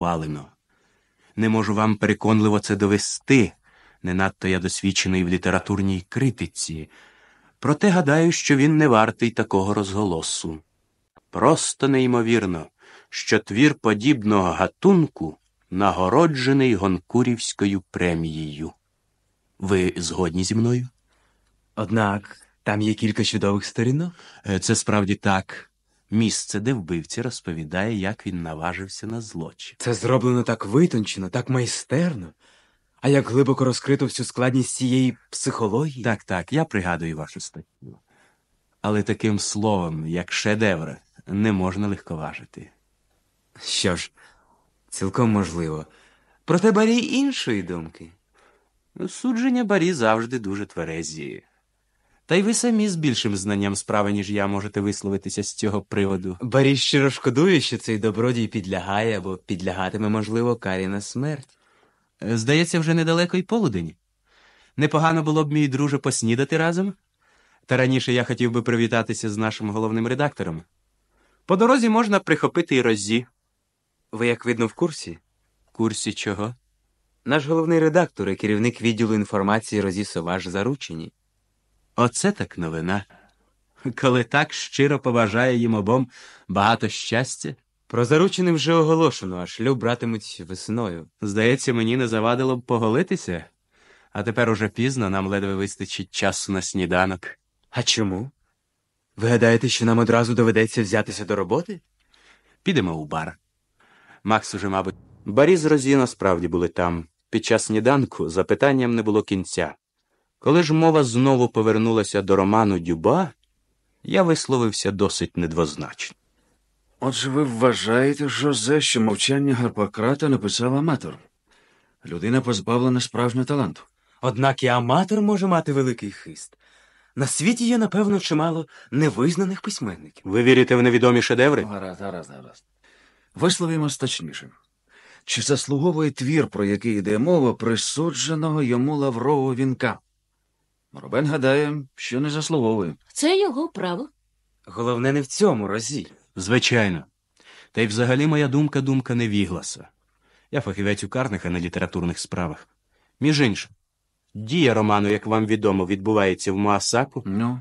валено. Не можу вам переконливо це довести. Не надто я досвідчений в літературній критиці. Проте гадаю, що він не вартий такого розголосу. Просто неймовірно, що твір подібного гатунку нагороджений Гонкурівською премією. Ви згодні зі мною? Однак там є кілька чудових сторінок. Е, Це справді так. Місце, де вбивці розповідає, як він наважився на злочин. Це зроблено так витончено, так майстерно. А як глибоко розкрито всю складність цієї психології. Так, так, я пригадую вашу статтю. Але таким словом, як шедевр, не можна легковажити. Що ж, цілком можливо. Проте барій іншої думки. Судження барі завжди дуже тверезі. Та й ви самі з більшим знанням справи, ніж я, можете висловитися з цього приводу. Барій щиро шкодує, що цей добродій підлягає або підлягатиме, можливо, карі на смерть. Е, Здається, вже недалеко й полудень. Непогано було б, мій друже, поснідати разом. Та раніше я хотів би привітатися з нашим головним редактором. По дорозі можна прихопити і розі. Ви, як видно, в курсі? В курсі чого? Наш головний редактор і керівник відділу інформації Розі Соваш заручені. Оце так новина. Коли так щиро побажає їм обом багато щастя, Про заручених вже оголошено, а шлюб братимуть весною. здається, мені не завадило б поголитися. А тепер уже пізно, нам ледве вистачить часу на сніданок. А чому? Ви гадаєте, що нам одразу доведеться взятися до роботи? Підемо у бар. Макс уже, мабуть, барі з Розі насправді були там. Під час сніданку запитанням не було кінця. Коли ж мова знову повернулася до роману Дюба, я висловився досить недвозначно. Отже, ви вважаєте, Жозе, що мовчання Гарпократа написав аматор. Людина позбавлена справжнього таланту. Однак і аматор може мати великий хист. На світі є, напевно, чимало невизнаних письменників. Ви вірите в невідомі шедеври? Гаразд, гаразд, гаразд. Висловимось точніше. Чи заслуговує твір, про який йде мова, присудженого йому лаврового вінка? Робен гадає, що не заслуговує. Це його право. Головне не в цьому, Розі. Звичайно. Та й взагалі моя думка думка невігласа. Я фахівець у карних, а не літературних справах. Між іншим, дія роману, як вам відомо, відбувається в Моасаку. Ну,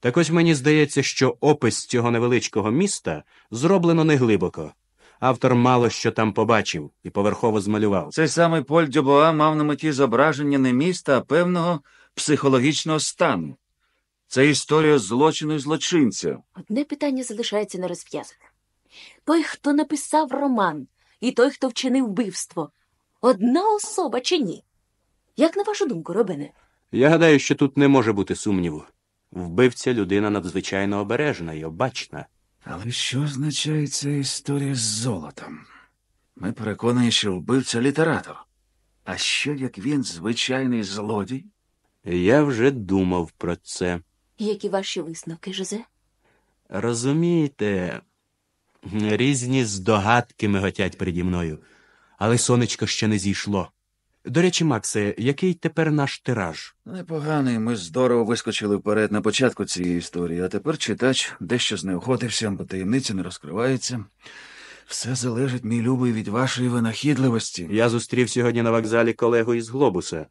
Так ось мені здається, що опис цього невеличкого міста зроблено неглибоко. Автор мало що там побачив і поверхово змалював. цей самий Поль Дюбоа мав на меті зображення не міста, а певного психологічного стану. Це історія злочину і злочинця. Одне питання залишається нерозв'язане. Той, хто написав роман, і той, хто вчинив вбивство, одна особа чи ні? Як на вашу думку, Робине? Я гадаю, що тут не може бути сумніву. Вбивця людина надзвичайно обережна і обачна. Але що означає ця історія з золотом? Ми переконані, що вбивця літератор. А що як він звичайний злодій? Я вже думав про це. Які ваші висновки, Жозе? Розумієте, різні здогадки миготять переді мною, але сонечко ще не зійшло. До речі, Максе, який тепер наш тираж? Непоганий, ми здорово вискочили вперед на початку цієї історії, а тепер читач дещо знеохотився, бо таємниця не розкривається. Все залежить, мій любий, від вашої винахідливості. Я зустрів сьогодні на вокзалі колегу із Глобуса.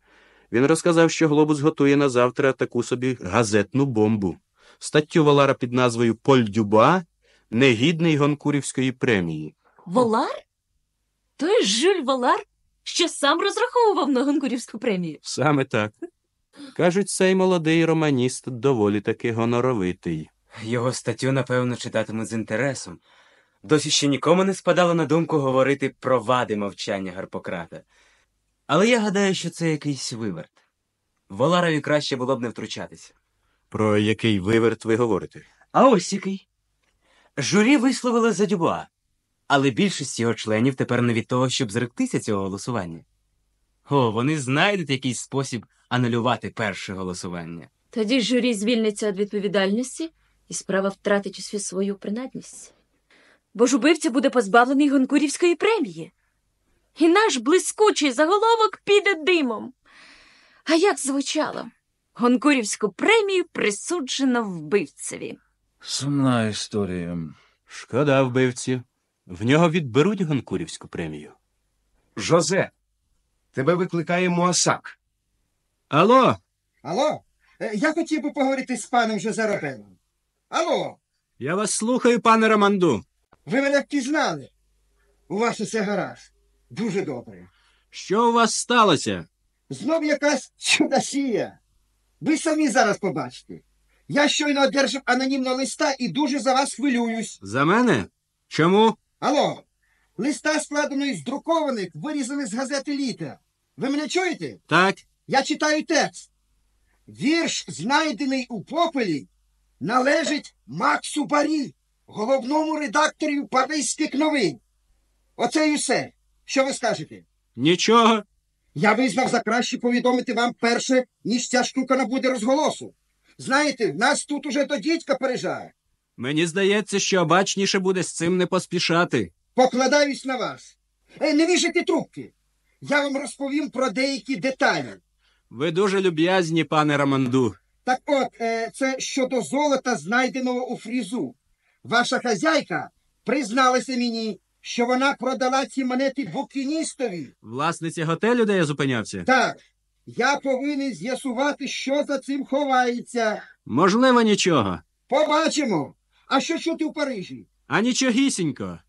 Він розказав, що Глобус готує на завтра таку собі газетну бомбу. Статтю Валара під назвою Поль Дюба негідний Гонкурівської премії. Волар? Той Жюль Волар, що сам розраховував на Гонкурівську премію. Саме так. Кажуть, цей молодий романіст доволі таки гоноровитий. Його статтю, напевно, читатимуть з інтересом. Досі ще нікому не спадало на думку говорити про вади мовчання Гарпократа. Але я гадаю, що це якийсь виверт. Воларові краще було б не втручатися. Про який виверт ви говорите? А ось який. Журі висловило за Дюбуа, але більшість його членів тепер не від того, щоб зректися цього голосування. О, вони знайдуть якийсь спосіб анулювати перше голосування. Тоді журі звільниться від відповідальності, і справа втратить усю свою принадність. Бо ж убивця буде позбавлений Гонкурівської премії. І наш блискучий заголовок піде димом. А як звучало? Гонкурівську премію присуджено вбивцеві. Сумна історія. Шкода вбивці. В нього відберуть Гонкурівську премію. Жозе, тебе викликає Муасак. Алло, Алло, Е, я хотів би поговорити з паном Жозеробеном. Алло, я вас слухаю, пане Романду. ви мене впізнали. У вас усе гаразд. Дуже добре. Що у вас сталося? Знов якась чудосія. Ви самі зараз побачите. Я щойно одержав анонімного листа і дуже за вас хвилююсь. За мене? Чому? Алло, листа складено із друкованих, вирізаних з газети Літер. Ви мене чуєте? Так. Я читаю текст. Вірш, знайдений у попелі, належить Максу Барі, головному редакторі Паризьких новин. Оце і все. Що ви скажете? Нічого. Я визнав за краще повідомити вам перше, ніж ця штука набуде розголосу. Знаєте, нас тут уже до дідька пережає. Мені здається, що обачніше буде з цим не поспішати. Покладаюсь на вас. Е, не вішайте трубки. Я вам розповім про деякі деталі. Ви дуже люб'язні, пане Романду. Так от, е, це щодо золота, знайденого у фрізу. Ваша хазяйка призналася мені, що вона продала ці монети букіністові. Власниця готелю, де я зупинявся? Так, я повинен з'ясувати, що за цим ховається. Можливо, нічого. Побачимо. А що чути в Парижі? А нічогісінько.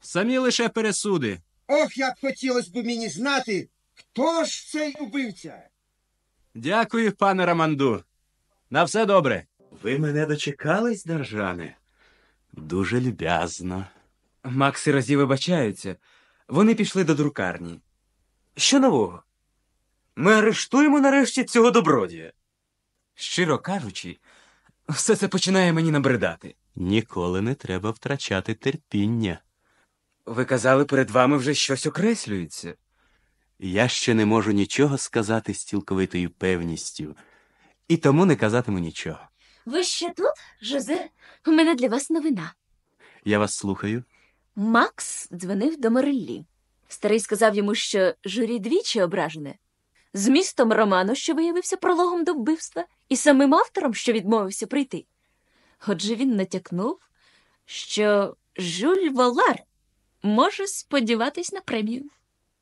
Самі лише пересуди. Ох, як хотілося б мені знати, хто ж цей убивця. Дякую, пане Романду. На все добре. Ви мене дочекались, держане? Дуже люб'язно. Макс і разі вибачаються. Вони пішли до друкарні. Що нового? Ми арештуємо нарешті цього добродія. Щиро кажучи, все це починає мені набридати. Ніколи не треба втрачати терпіння. Ви казали, перед вами вже щось окреслюється. Я ще не можу нічого сказати з цілковитою певністю, і тому не казатиму нічого. Ви ще тут, Жозе? У мене для вас новина. Я вас слухаю. Макс дзвонив до Мореллі. Старий сказав йому, що журі двічі ображене. Змістом роману, що виявився прологом до вбивства, і самим автором, що відмовився прийти. Отже, він натякнув, що Жюль Волар може сподіватись на премію.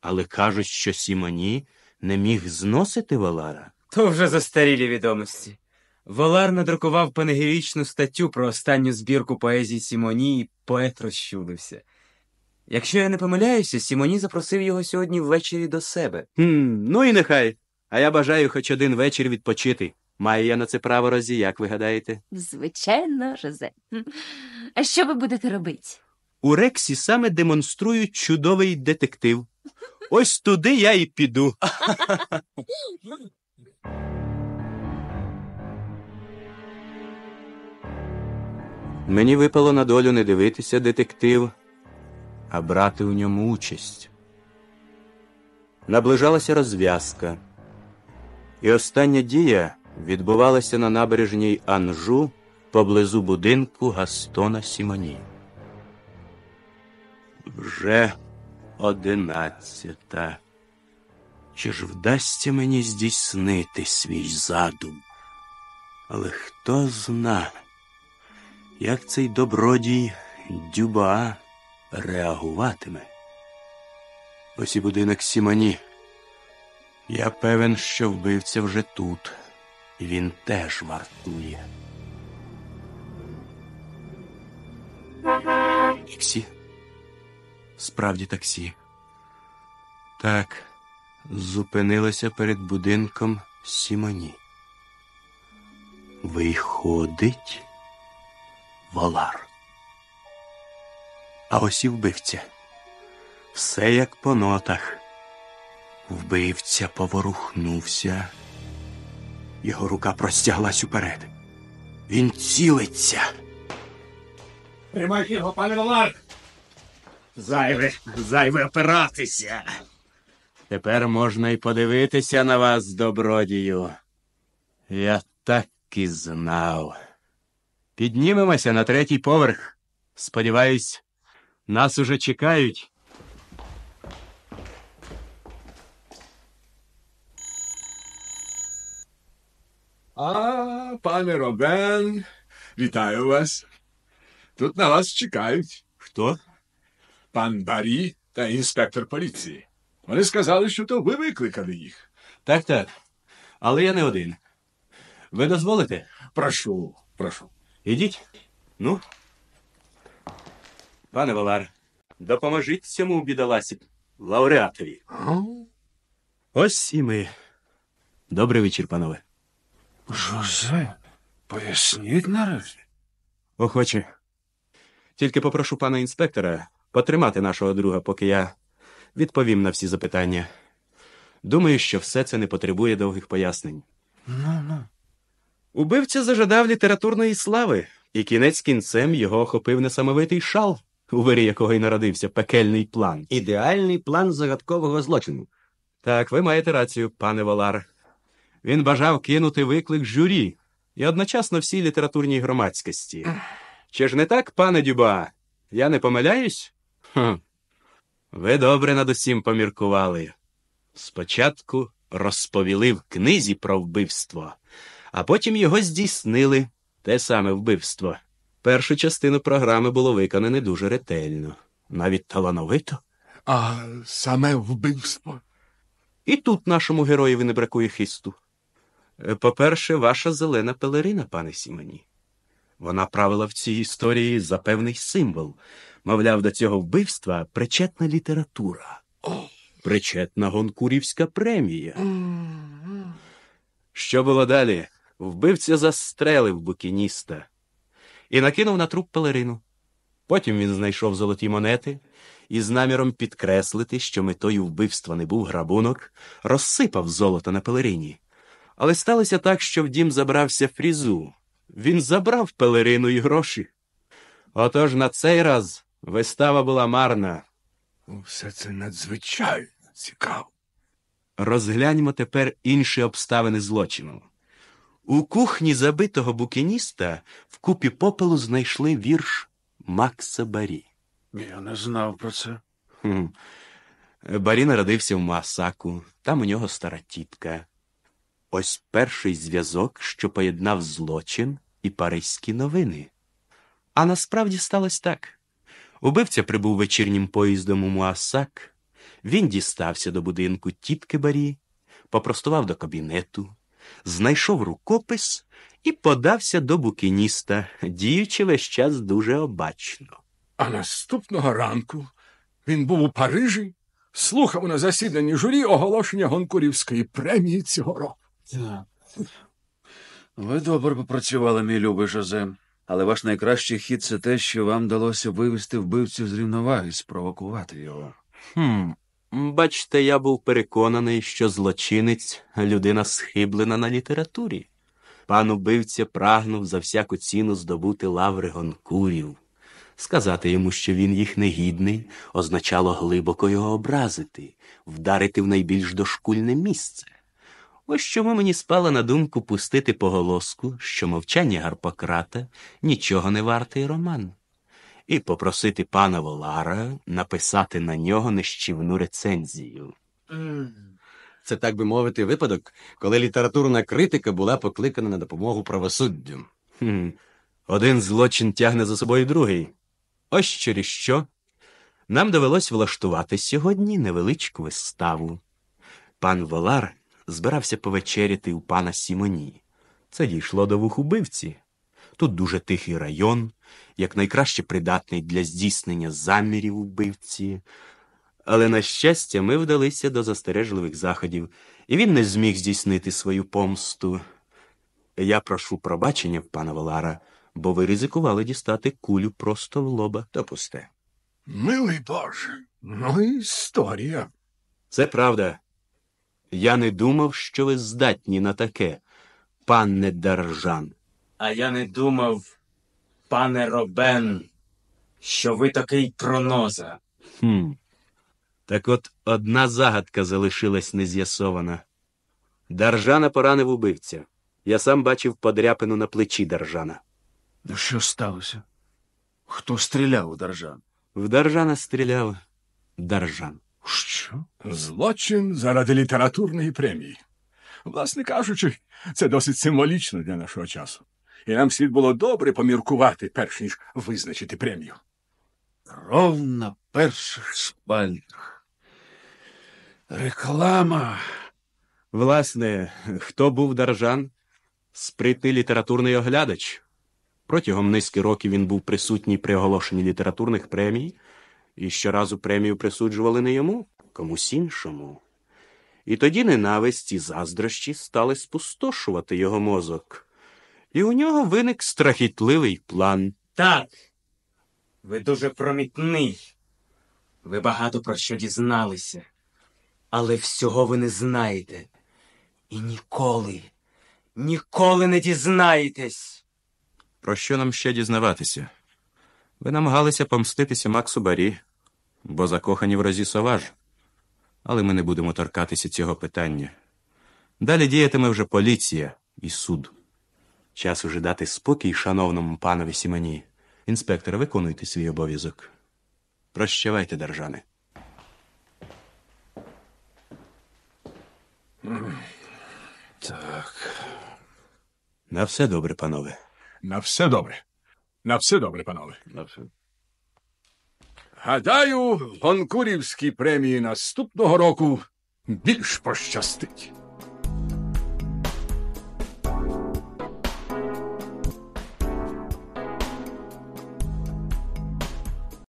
Але кажуть, що Сімоні не міг зносити Валара. То вже застарілі відомості. Валар надрукував панегірічну статтю про останню збірку поезії Сімоні, і поет розчулився. Якщо я не помиляюся, Сімоні запросив його сьогодні ввечері до себе. Хм, ну і нехай. А я бажаю хоч один вечір відпочити. Маю я на це право, Розі, як ви гадаєте? Звичайно, Жозе. А що ви будете робити? У Рексі саме демонструють чудовий детектив. Ось туди я і піду. Мені випало на долю не дивитися детектив, а брати у ньому участь. Наближалася розв'язка, і остання дія відбувалася на набережній Анжу поблизу будинку Гастона Сімоні. Вже одинадцята. Чи ж вдасться мені здійснити свій задум? Але хто зна, як цей добродій Дюба реагуватиме? Ось і будинок Сімоні. Я певен, що вбивця вже тут, він теж вартує. Таксі? Справді таксі. Так, зупинилося перед будинком Сімоні. Виходить Валар. А ось і вбивця. Все як по нотах. Вбивця поворухнувся. Його рука простяглась уперед. Він цілиться. Тримайте його, пане Валар! Зайве, зайве опиратися. Тепер можна й подивитися на вас, добродію. Я так і знав. Піднімемося на третій поверх. Сподіваюсь, нас уже чекають. А, пане Робен, вітаю вас. Тут на вас чекають. Хто? пан Барі та інспектор поліції. Вони сказали, що то ви викликали їх. Так, так. Але я не один. Ви дозволите? Прошу, прошу. Ідіть. Ну. Пане Валар, допоможіть цьому бідоласі, лауреатові. Ось і ми. Добрий вечір, панове. Жозе, поясніть нарешті. Охоче. Тільки попрошу пана інспектора потримати нашого друга, поки я відповім на всі запитання. Думаю, що все це не потребує довгих пояснень. Ну, ну. Убивця зажадав літературної слави, і кінець кінцем його охопив несамовитий шал, у вирі якого й народився пекельний план. Ідеальний план загадкового злочину. Так, ви маєте рацію, пане Волар. Він бажав кинути виклик журі і одночасно всій літературній громадськості. Чи ж не так, пане Дюба? Я не помиляюсь? Хм. Ви добре над усім поміркували. Спочатку розповіли в книзі про вбивство, а потім його здійснили те саме вбивство. Першу частину програми було виконане дуже ретельно, навіть талановито. А саме вбивство. І тут нашому героєві не бракує хисту. Е, По-перше, ваша зелена пелерина, пане Сімоні. Вона правила в цій історії за певний символ. Мовляв, до цього вбивства причетна література. Причетна гонкурівська премія. Що було далі? Вбивця застрелив букініста і накинув на труп пелерину. Потім він знайшов золоті монети і з наміром підкреслити, що метою вбивства не був грабунок, розсипав золото на пелерині. Але сталося так, що в дім забрався фрізу. Він забрав пелерину і гроші. Отож на цей раз вистава була марна. Все це надзвичайно цікаво. Розгляньмо тепер інші обставини злочину. У кухні забитого букініста в купі попелу знайшли вірш Макса Барі. Я не знав про це. Хм. Барі народився в Маасаку, там у нього стара тітка. Ось перший зв'язок, що поєднав злочин і паризькі новини. А насправді сталося так. Убивця прибув вечірнім поїздом у Муасак, він дістався до будинку тітки Барі, попростував до кабінету, знайшов рукопис і подався до букініста, діючи весь час дуже обачно. А наступного ранку він був у Парижі, слухав на засіданні журі оголошення Гонкурівської премії цього року. Ви добре попрацювали, мій любий Жозе. Але ваш найкращий хід це те, що вам вдалося вивести вбивцю з рівноваги, спровокувати його. Хм. Бачте, я був переконаний, що злочинець людина схиблена на літературі. Пан убивця прагнув за всяку ціну здобути лаври гонкурів. Сказати йому, що він їх негідний, означало глибоко його образити, вдарити в найбільш дошкульне місце. Ось чому мені спало на думку пустити поголоску, що мовчання Гарпократа нічого не вартий роман, і попросити пана Волара написати на нього нищівну рецензію. Це, так би мовити, випадок, коли літературна критика була покликана на допомогу правосуддю. Хм. Один злочин тягне за собою другий. Ось через що. Нам довелось влаштувати сьогодні невеличку виставу. Пан Волар збирався повечеряти у пана Сімоні. Це дійшло до вух убивці. Тут дуже тихий район, якнайкраще придатний для здійснення замірів убивці. Але, на щастя, ми вдалися до застережливих заходів, і він не зміг здійснити свою помсту. Я прошу пробачення в пана Волара, бо ви ризикували дістати кулю просто в лоба. То пусте. Милий Боже, ну історія. Це правда. Я не думав, що ви здатні на таке, пане Держан. А я не думав, пане Робен, що ви такий проноза. Хм. Так от одна загадка залишилась нез'ясована. Держана поранив убивця. Я сам бачив подряпину на плечі Держана. Ну що сталося? Хто стріляв у Держана? В Держана стріляв Держан. Що? Злочин заради літературної премії. Власне кажучи, це досить символічно для нашого часу. І нам слід було добре поміркувати, перш ніж визначити премію. Кров на перших шпальтах. Реклама. Власне, хто був Даржан? Спритний літературний оглядач. Протягом низки років він був присутній при оголошенні літературних премій, і щоразу премію присуджували не йому, комусь іншому. І тоді ненависть і заздрощі стали спустошувати його мозок. І у нього виник страхітливий план. Так. Ви дуже промітний. Ви багато про що дізналися. Але всього ви не знаєте. І ніколи, ніколи не дізнаєтесь. Про що нам ще дізнаватися? Ви намагалися помститися Максу Барі, бо закохані в Розі Соваж. Але ми не будемо торкатися цього питання. Далі діятиме вже поліція і суд. Час уже дати спокій шановному панові Сімені. Інспектор, виконуйте свій обов'язок. Прощавайте, держане. Так. На все добре, панове. На все добре. На все добре, панове. Гадаю, гонкурівській премії наступного року більш пощастить.